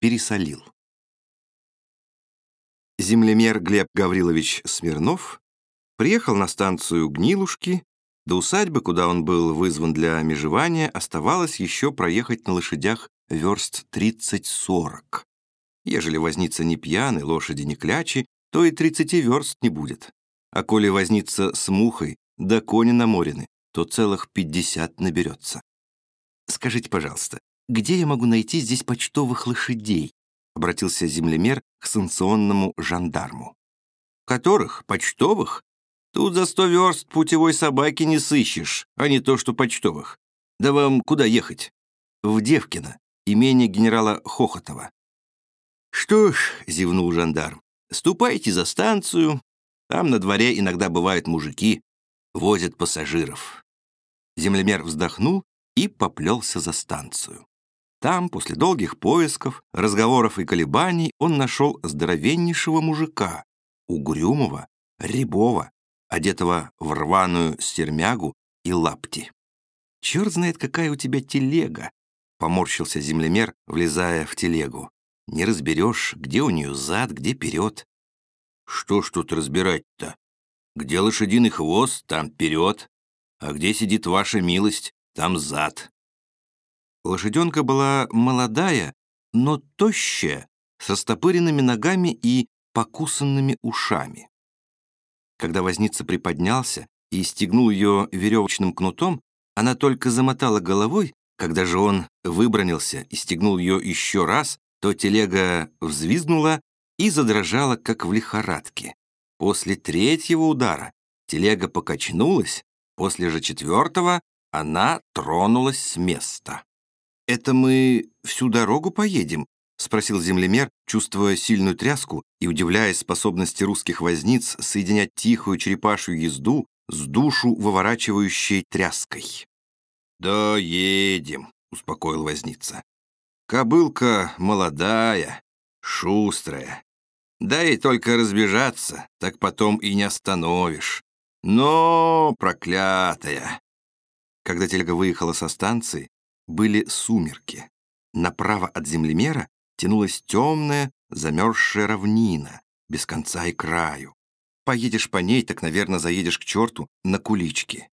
пересолил. Землемер Глеб Гаврилович Смирнов приехал на станцию Гнилушки, до усадьбы, куда он был вызван для межевания, оставалось еще проехать на лошадях верст 30-40. Ежели возница не пьяный, лошади не клячи, то и 30 верст не будет. А коли возница с мухой, да кони наморены, то целых 50 наберется. «Скажите, пожалуйста, где я могу найти здесь почтовых лошадей?» обратился землемер к санкционному жандарму. «Которых? Почтовых? Тут за сто верст путевой собаки не сыщешь, а не то, что почтовых. Да вам куда ехать? В Девкино, имение генерала Хохотова. «Что ж», — зевнул жандарм, — «ступайте за станцию. Там на дворе иногда бывают мужики, возят пассажиров». Землемер вздохнул и поплелся за станцию. Там, после долгих поисков, разговоров и колебаний, он нашел здоровеннейшего мужика, угрюмого, рябого, одетого в рваную стермягу и лапти. «Черт знает, какая у тебя телега!» — поморщился землемер, влезая в телегу. «Не разберешь, где у нее зад, где вперед». «Что ж тут разбирать-то? Где лошадиный хвост, там вперед, а где сидит ваша милость, там зад». Лошаденка была молодая, но тощая, со стопыренными ногами и покусанными ушами. Когда возница приподнялся и стегнул ее веревочным кнутом, она только замотала головой, когда же он выбронился и стегнул ее еще раз, то телега взвизгнула и задрожала, как в лихорадке. После третьего удара телега покачнулась, после же четвертого она тронулась с места. «Это мы всю дорогу поедем?» — спросил землемер, чувствуя сильную тряску и удивляясь способности русских возниц соединять тихую черепашью езду с душу выворачивающей тряской. «Да едем», — успокоил возница. «Кобылка молодая, шустрая. Дай только разбежаться, так потом и не остановишь. Но проклятая!» Когда телега выехала со станции, были сумерки. Направо от землемера тянулась темная, замерзшая равнина, без конца и краю. Поедешь по ней, так, наверное, заедешь к черту на куличке.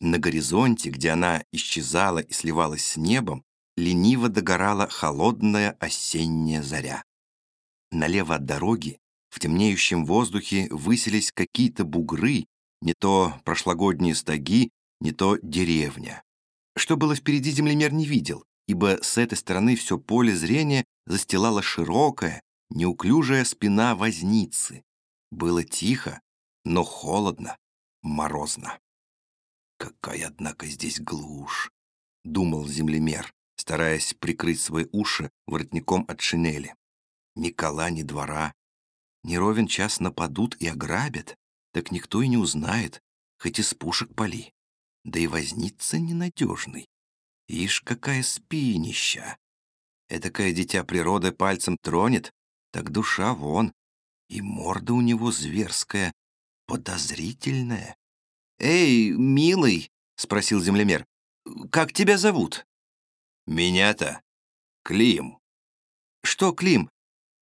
На горизонте, где она исчезала и сливалась с небом, лениво догорала холодная осенняя заря. Налево от дороги, в темнеющем воздухе, высились какие-то бугры, не то прошлогодние стаги, не то деревня. Что было впереди, землемер не видел, ибо с этой стороны все поле зрения застилала широкая, неуклюжая спина возницы. Было тихо, но холодно, морозно. «Какая, однако, здесь глушь!» — думал землемер, стараясь прикрыть свои уши воротником от шинели. «Ни кола, ни двора. Не ровен час нападут и ограбят, так никто и не узнает, хоть из пушек пали. Да и возница ненадежный. Ишь, какая спинища! Этакое дитя природы пальцем тронет, так душа вон. И морда у него зверская, подозрительная. «Эй, милый!» — спросил землемер. «Как тебя зовут?» «Меня-то Клим». «Что, Клим,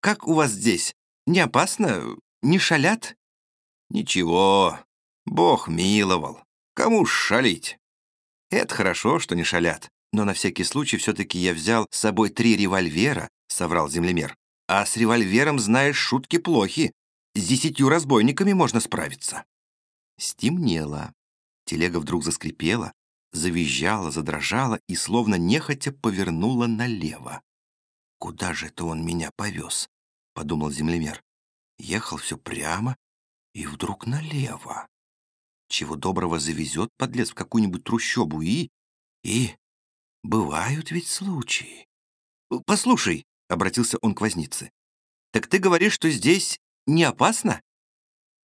как у вас здесь? Не опасно? Не шалят?» «Ничего, Бог миловал. Кому шалить?» «Это хорошо, что не шалят. Но на всякий случай все-таки я взял с собой три револьвера, соврал землемер. А с револьвером, знаешь, шутки плохи. С десятью разбойниками можно справиться. Стемнело. Телега вдруг заскрипела, завизжала, задрожала и словно нехотя повернула налево. «Куда же это он меня повез?» — подумал землемер. Ехал все прямо и вдруг налево. Чего доброго завезет подлец в какую-нибудь трущобу и... и... Бывают ведь случаи. «Послушай», — обратился он к вознице, «так ты говоришь, что здесь не опасно?»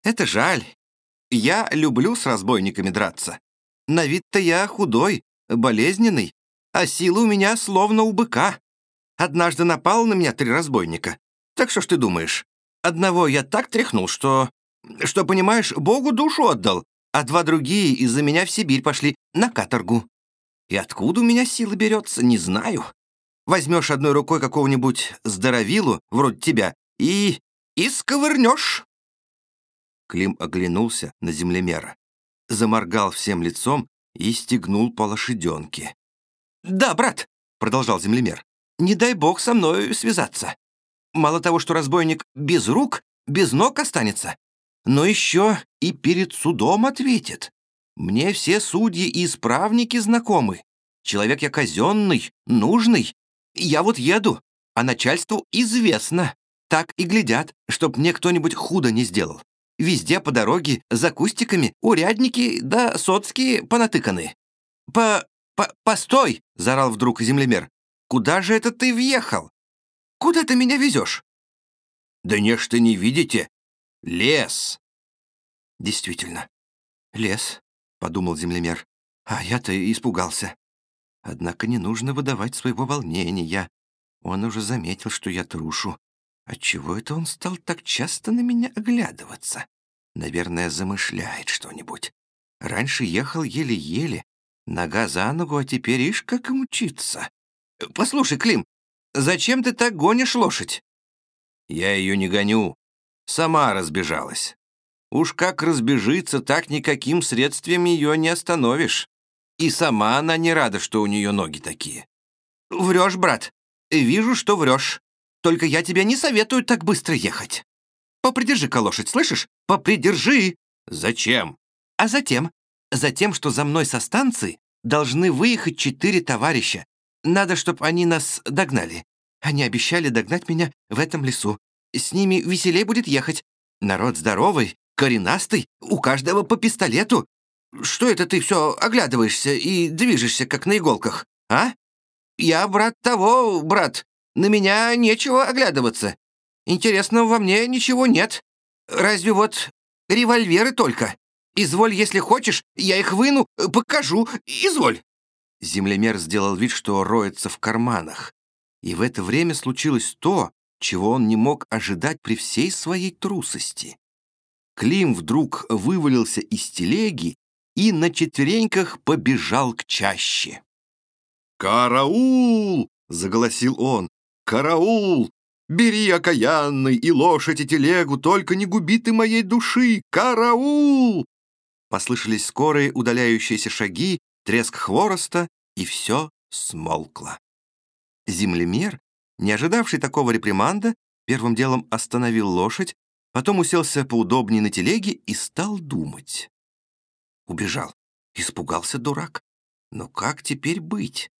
«Это жаль. Я люблю с разбойниками драться. На вид-то я худой, болезненный, а сила у меня словно у быка. Однажды напало на меня три разбойника. Так что ж ты думаешь? Одного я так тряхнул, что... Что, понимаешь, Богу душу отдал, а два другие из-за меня в Сибирь пошли на каторгу. И откуда у меня сила берется, не знаю. Возьмешь одной рукой какого-нибудь здоровилу, вроде тебя, и... и сковырнешь. Клим оглянулся на землемера, заморгал всем лицом и стегнул по лошаденке. «Да, брат», — продолжал землемер, — «не дай бог со мной связаться. Мало того, что разбойник без рук, без ног останется, но еще и перед судом ответит. Мне все судьи и исправники знакомы. Человек я казенный, нужный. Я вот еду, а начальству известно. Так и глядят, чтоб мне кто-нибудь худо не сделал. Везде по дороге, за кустиками, урядники да соцкие понатыканы. По... по... постой!» — заорал вдруг землемер. «Куда же это ты въехал? Куда ты меня везешь?» «Да не ж ты не видите. Лес!» «Действительно, лес», — подумал землемер. «А я-то испугался. Однако не нужно выдавать своего волнения. Он уже заметил, что я трушу. Отчего это он стал так часто на меня оглядываться? Наверное, замышляет что-нибудь. Раньше ехал еле-еле, нога за ногу, а теперь ишь как мучиться. Послушай, Клим, зачем ты так гонишь лошадь? Я ее не гоню. Сама разбежалась. Уж как разбежится, так никаким средством ее не остановишь. И сама она не рада, что у нее ноги такие. Врешь, брат. Вижу, что врешь. Только я тебе не советую так быстро ехать. Попридержи-ка лошадь, слышишь? Попридержи. Зачем? А затем. Затем, что за мной со станции должны выехать четыре товарища. Надо, чтобы они нас догнали. Они обещали догнать меня в этом лесу. С ними веселей будет ехать. Народ здоровый, коренастый, у каждого по пистолету. Что это ты все оглядываешься и движешься, как на иголках, а? Я брат того, брат, на меня нечего оглядываться. Интересного во мне ничего нет. Разве вот револьверы только. Изволь, если хочешь, я их выну, покажу, изволь». Землемер сделал вид, что роется в карманах. И в это время случилось то, чего он не мог ожидать при всей своей трусости. Клим вдруг вывалился из телеги и на четвереньках побежал к чаще. «Караул!» — заголосил он. «Караул! Бери, окаянный, и лошадь, и телегу, только не губи ты моей души! Караул!» Послышались скорые удаляющиеся шаги, треск хвороста, и все смолкло. Землемер, не ожидавший такого реприманда, первым делом остановил лошадь, потом уселся поудобнее на телеге и стал думать. Убежал. Испугался дурак. Но как теперь быть?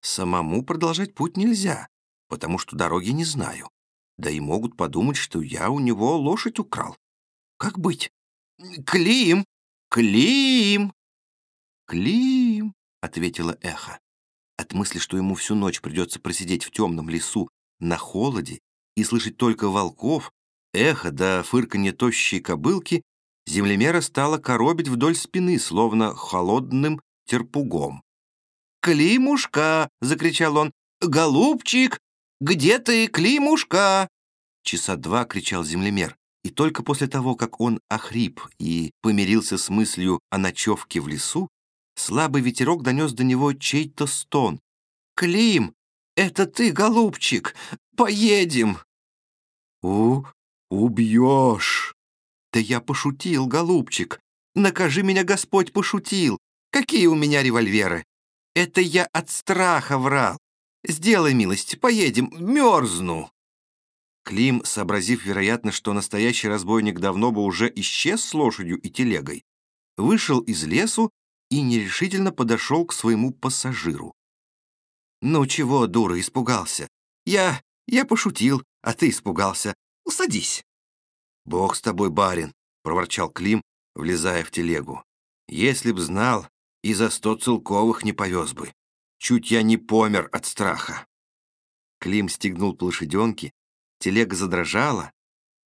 Самому продолжать путь нельзя потому что дороги не знаю. Да и могут подумать, что я у него лошадь украл. Как быть? Клим! Клим! Клим! — ответила эхо. От мысли, что ему всю ночь придется просидеть в темном лесу на холоде и слышать только волков, эхо да фырканье тощей кобылки, землемера стала коробить вдоль спины, словно холодным терпугом. «Климушка!» — закричал он. «Голубчик, где ты, Климушка?» Часа два кричал землемер, и только после того, как он охрип и помирился с мыслью о ночевке в лесу, слабый ветерок донес до него чей-то стон. «Клим, это ты, голубчик! Поедем!» «У, убьешь!» «Да я пошутил, голубчик! Накажи меня, Господь, пошутил! Какие у меня револьверы! Это я от страха врал! Сделай милость, поедем, мерзну!» Клим, сообразив, вероятно, что настоящий разбойник давно бы уже исчез с лошадью и телегой, вышел из лесу и нерешительно подошел к своему пассажиру. «Ну чего, дура, испугался? Я... я пошутил, а ты испугался. Садись». «Бог с тобой, барин», — проворчал Клим, влезая в телегу. «Если б знал, и за сто целковых не повез бы. Чуть я не помер от страха. Клим стегнул по лошаденке, телега задрожала.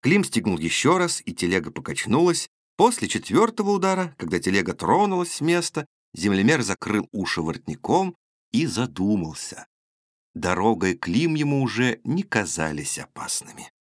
Клим стегнул еще раз, и телега покачнулась. После четвертого удара, когда телега тронулась с места, землемер закрыл уши воротником и задумался. Дорога и Клим ему уже не казались опасными.